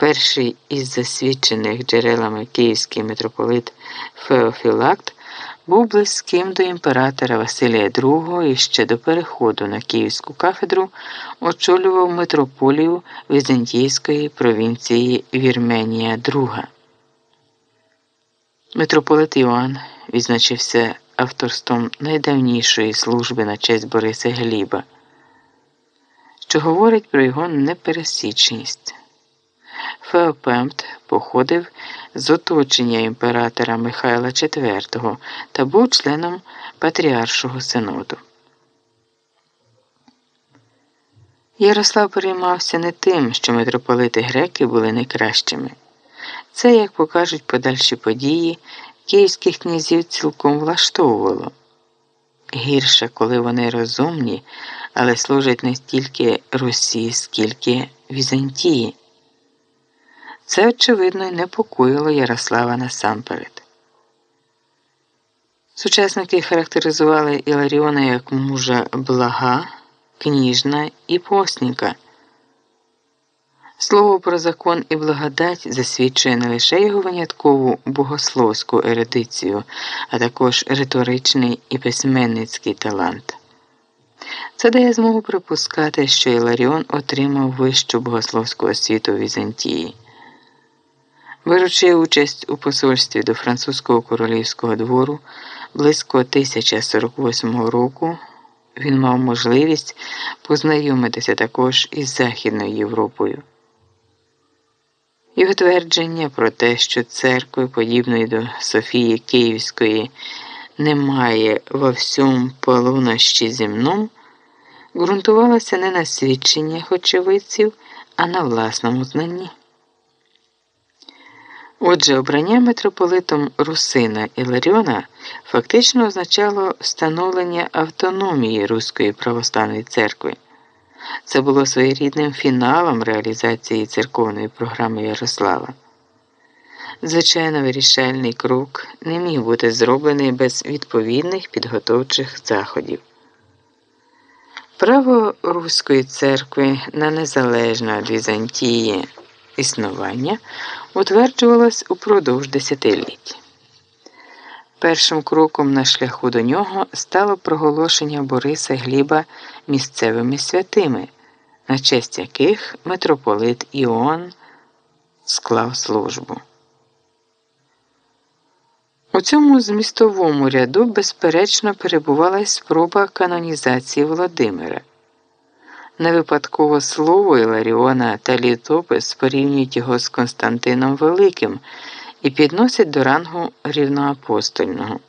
Перший із засвідчених джерелами київський митрополит Феофілакт був близьким до імператора Василія II і ще до переходу на Київську кафедру очолював митрополію Візантійської провінції Вірменія II. Митрополит Іоанн відзначився авторством найдавнішої служби на честь Бориса Гліба, що говорить про його непересічність. Феопемт походив з оточення імператора Михайла IV та був членом Патріаршого синоду. Ярослав переймався не тим, що митрополити греки були найкращими. Це, як покажуть подальші події, київських князів цілком влаштовувало. Гірше, коли вони розумні, але служать не стільки Русі, скільки Візантії. Це, очевидно, й непокоїло Ярослава насамперед. Сучасники характеризували Іларіона як мужа блага, кніжна і постніка. Слово про закон і благодать засвідчує не лише його виняткову богословську ерудицію, а також риторичний і письменницький талант. Це дає змогу припускати, що Іларіон отримав вищу богословську освіту Візантії. Беручи участь у посольстві до французького королівського двору близько 1048 року, він мав можливість познайомитися також із Західною Європою. Його твердження про те, що церкви, подібної до Софії Київської, немає во всьому полунощі земному, ґрунтувалося не на свідченнях очевидців, а на власному знанні. Отже, обрання митрополитом Русина Іларіона фактично означало встановлення автономії Руської православної церкви. Це було своєрідним фіналом реалізації церковної програми Ярослава. Звичайно, вирішальний крок не міг бути зроблений без відповідних підготовчих заходів. Право Руської церкви на незалежне від Візантії існування утверджувалось упродовж десятиліть. Першим кроком на шляху до нього стало проголошення Бориса Гліба місцевими святими, на честь яких митрополит Іоанн склав службу. У цьому змістовому ряду, безперечно, перебувала спроба канонізації Володимира. Не випадково слово Іларіона та літопис порівнюють його з Константином Великим і підносять до рангу рівноапостольного.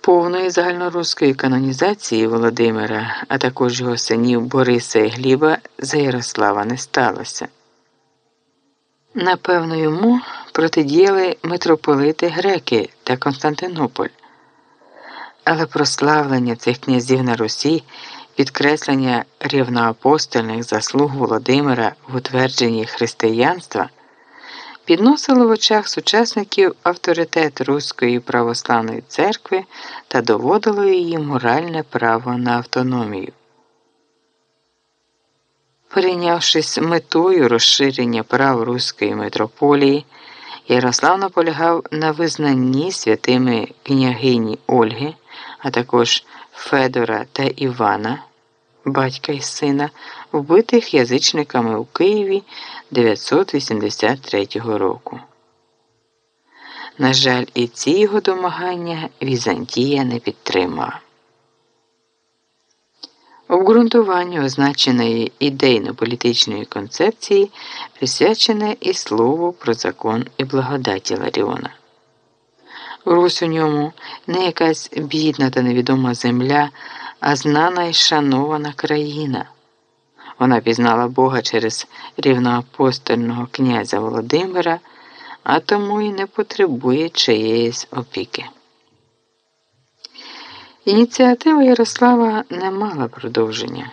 Повної загальноруської канонізації Володимира, а також його синів Бориса і Гліба за Ярослава не сталося. Напевно, йому протидіяли митрополити Греки та Константинополь. Але прославлення цих князів на Русі, підкреслення рівноапостольних заслуг Володимира в утвердженні християнства підносило в очах сучасників авторитет Руської православної церкви та доводило її моральне право на автономію. Перейнявшись метою розширення прав Руської митрополії, Ярослав наполягав на визнанні святими княгині Ольги а також Федора та Івана, батька і сина, вбитих язичниками у Києві 983 року. На жаль, і ці його домагання Візантія не підтримала. Обґрунтуванню означеної ідейно-політичної концепції присвячене і слово про закон і благодаті Ларіона. Русь у ньому не якась бідна та невідома земля, а знана і шанована країна. Вона пізнала Бога через рівноапостольного князя Володимира, а тому і не потребує чиєїсь опіки. Ініціатива Ярослава не мала продовження.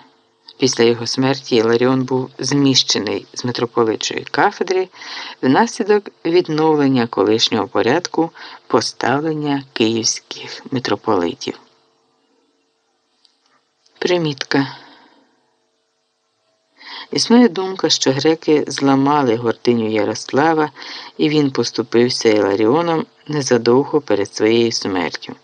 Після його смерті Іларіон був зміщений з митрополитчої кафедри внаслідок відновлення колишнього порядку поставлення київських митрополитів. Примітка. Існує думка, що греки зламали гординю Ярослава, і він поступився Іларіоном незадовго перед своєю смертю.